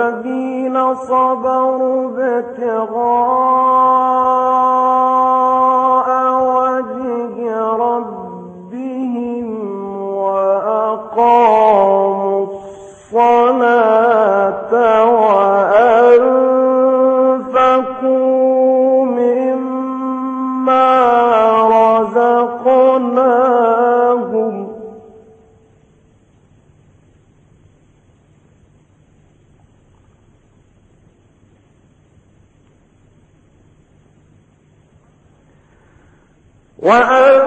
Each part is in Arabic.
الذين صبروا ابتغاء وجه ربهم وأقاموا الصلاة وأن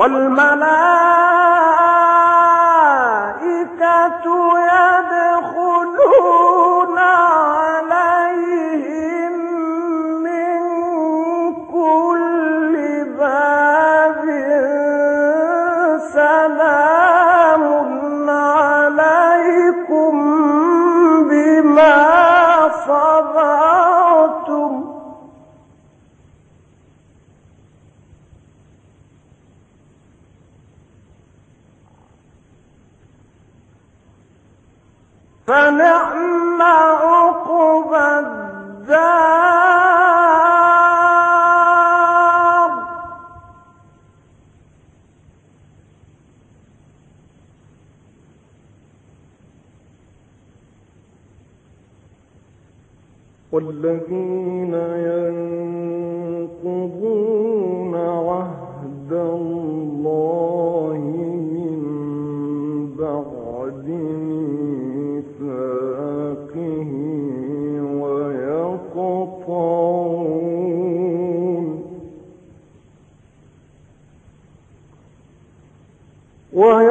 والملائكة فنعم عقب الدار. والذين ينقضون وهي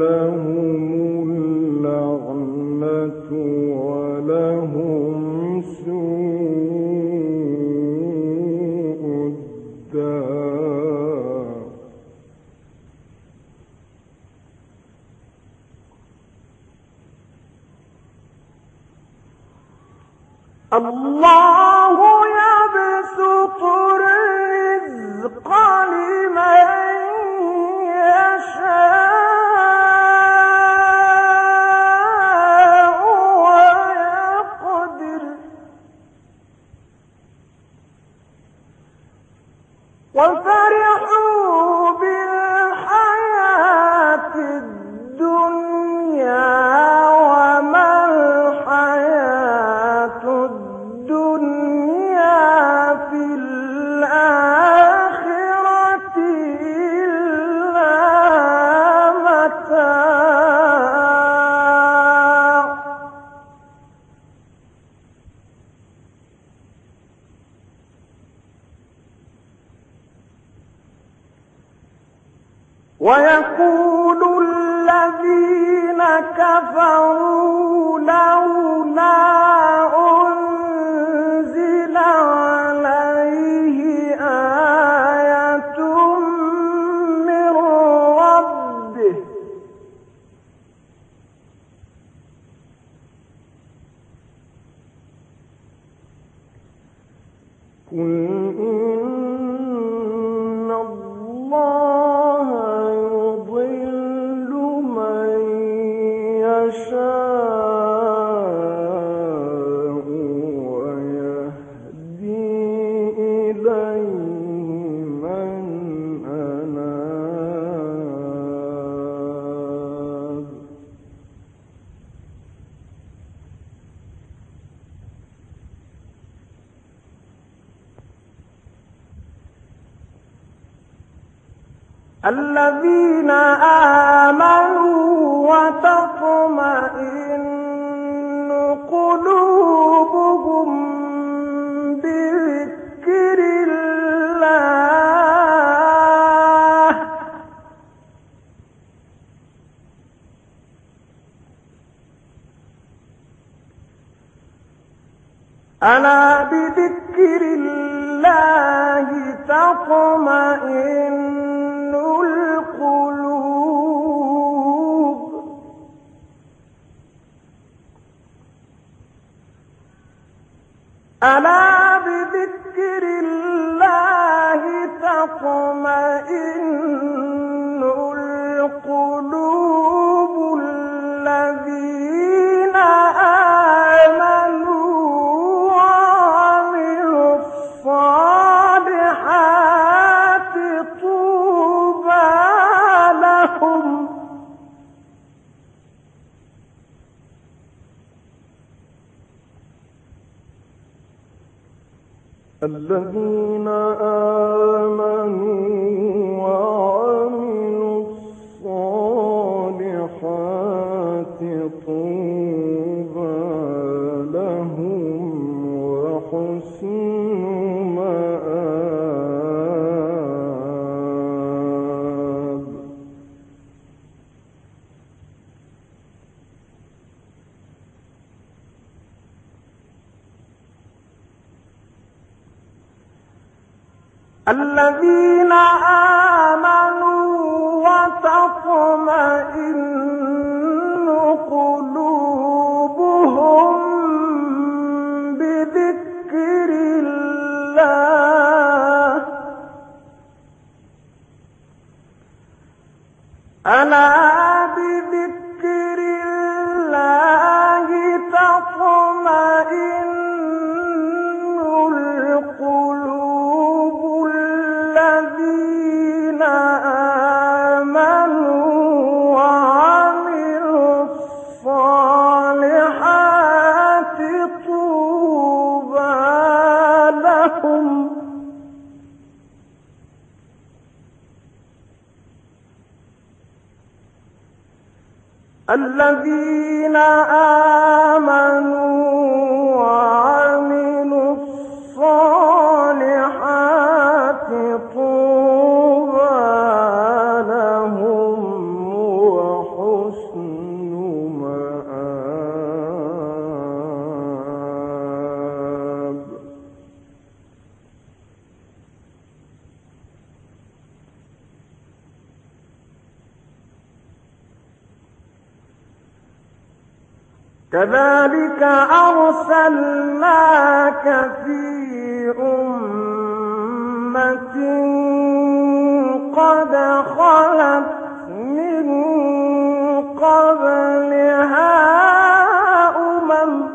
لهم ألا بذكر الذين آمنوا الذين آمنوا الذين آمنوا في أمة قد خلت من قبلها أمم.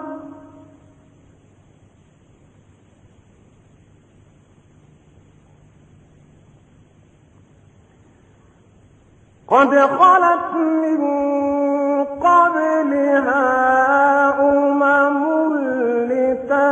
قد خلت من قبلها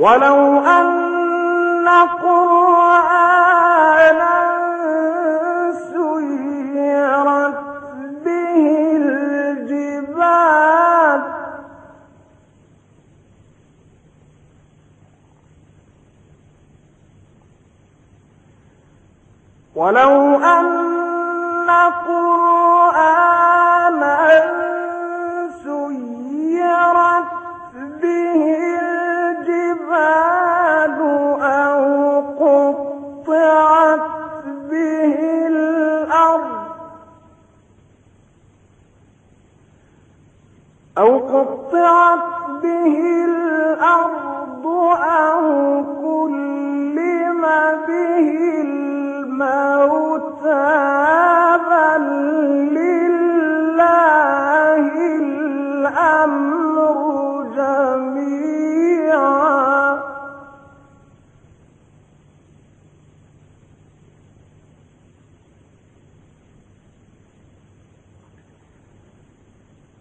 ولو أن قرآنا سيرت به الجبال ولو أن صراط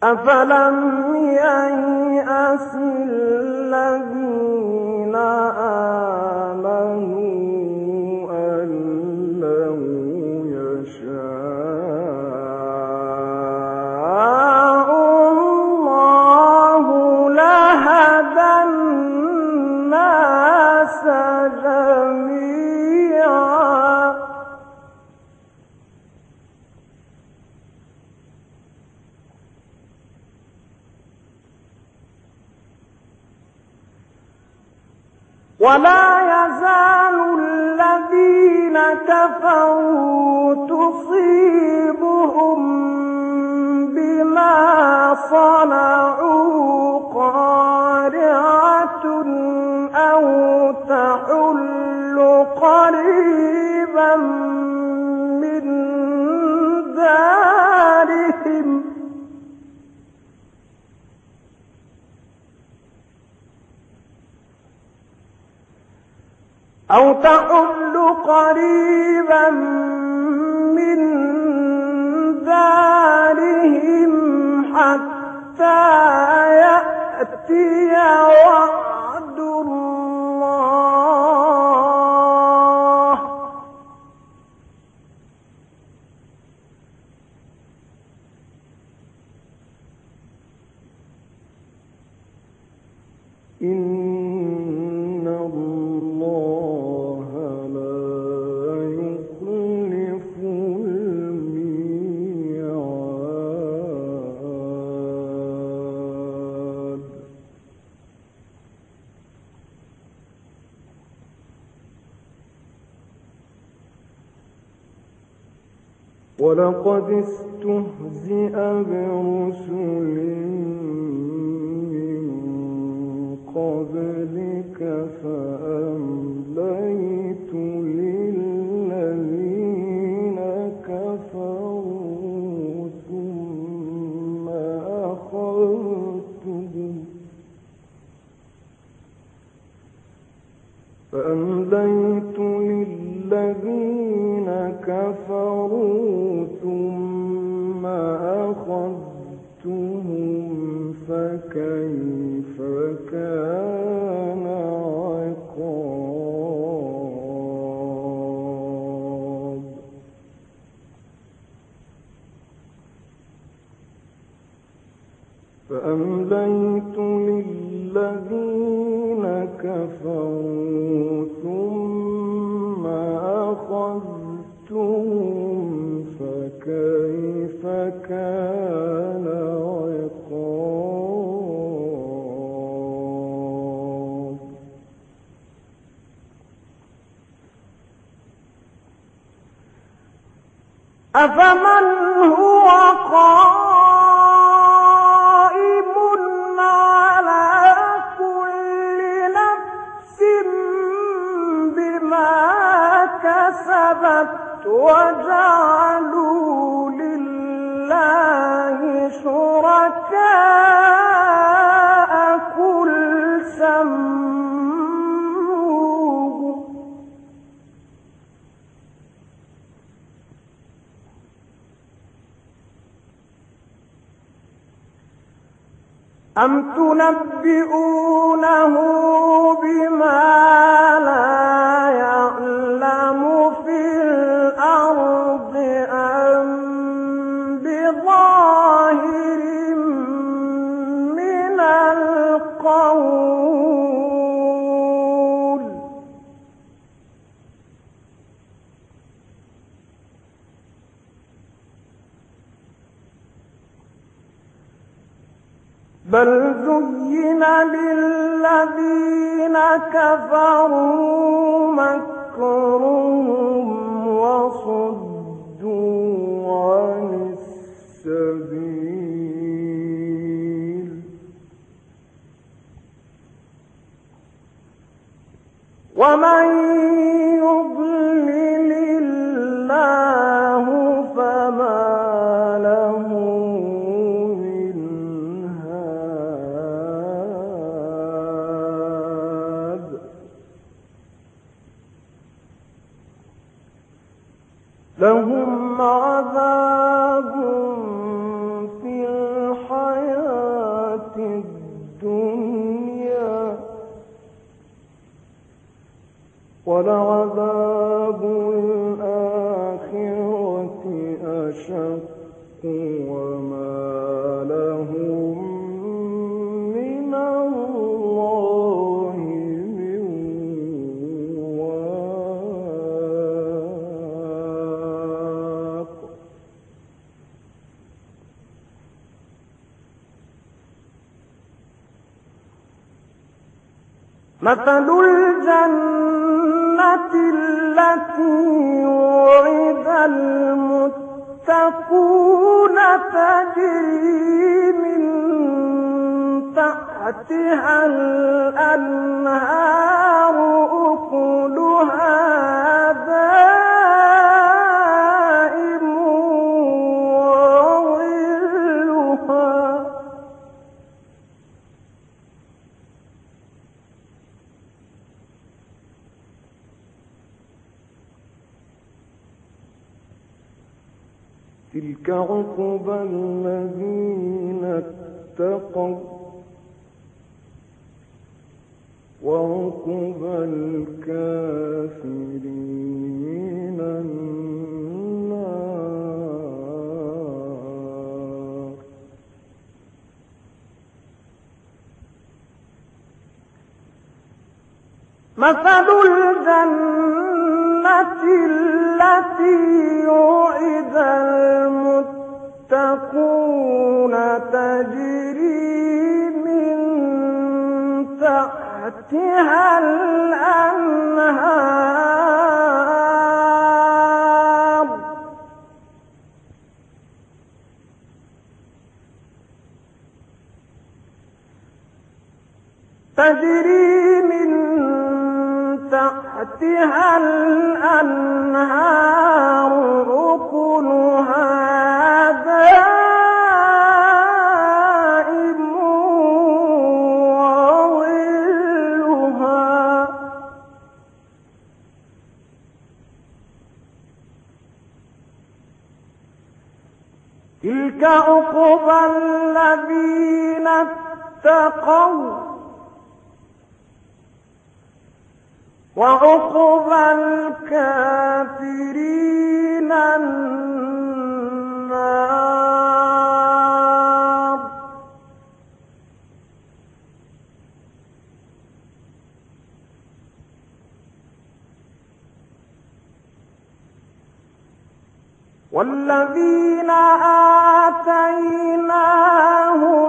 أفلم ييأس الذين ولا يزال الذين كفروا تصيبهم بما صنعوا. أو تحل قريبا من دارهم حتى يأتي وعد ولقد استهزئ برسل من قبلك فأمليت للذين كفروا ثم أخذتهم فأمليت للذين كفروا فأمليت للذين كفروا ثم أخذتهم فكيف كان عقاب أفمن هو قائم لله شركاء قل سموه. أم تنبئونه بما لا كفروا مكرهم وصدوا عن السبيل. ومن يضلل لهم عذاب في الحياة الدنيا ولعذاب الآخرة أشق مثل الجنة التي وعد المتقون تجري من تحتها الأنهار أكلها عقبى الذين اتقوا وعقبى الكافرين النار. مثل الجنة التي وعد المتقون تجري من تحتها الأنهار. تجري من تحتها الأنهار أكلها تلك عقبى الذين اتقوا وعقبى الكافرين النار والذين آتيناهم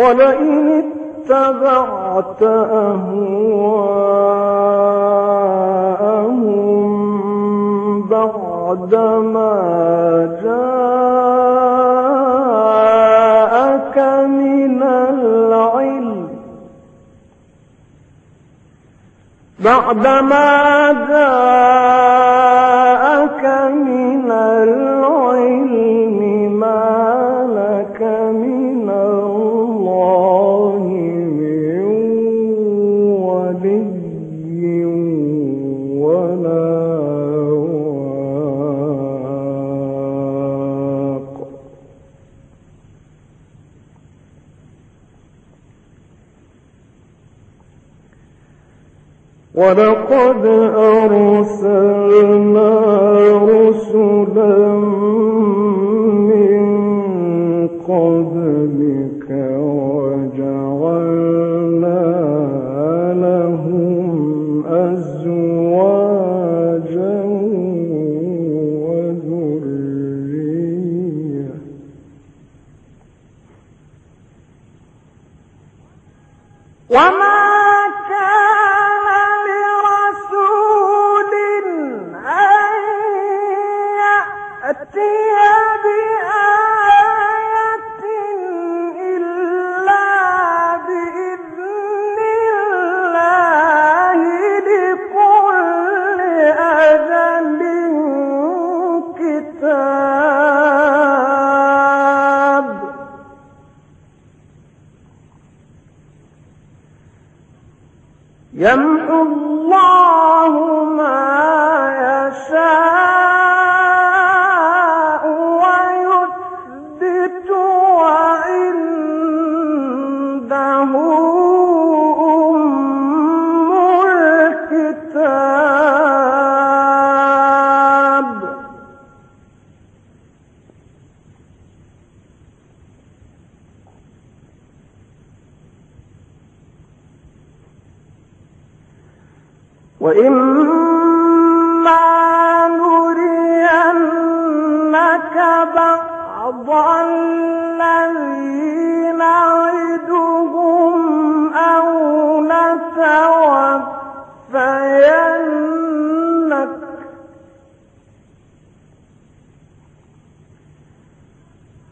ولئن اتبعت أهواءهم بعدما جاءك من العلم بعدما جاءك من العلم. ولقد أرسلنا رسلا يمحو الله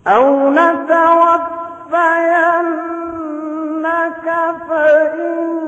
أو نتوفينك فإن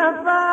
好吧。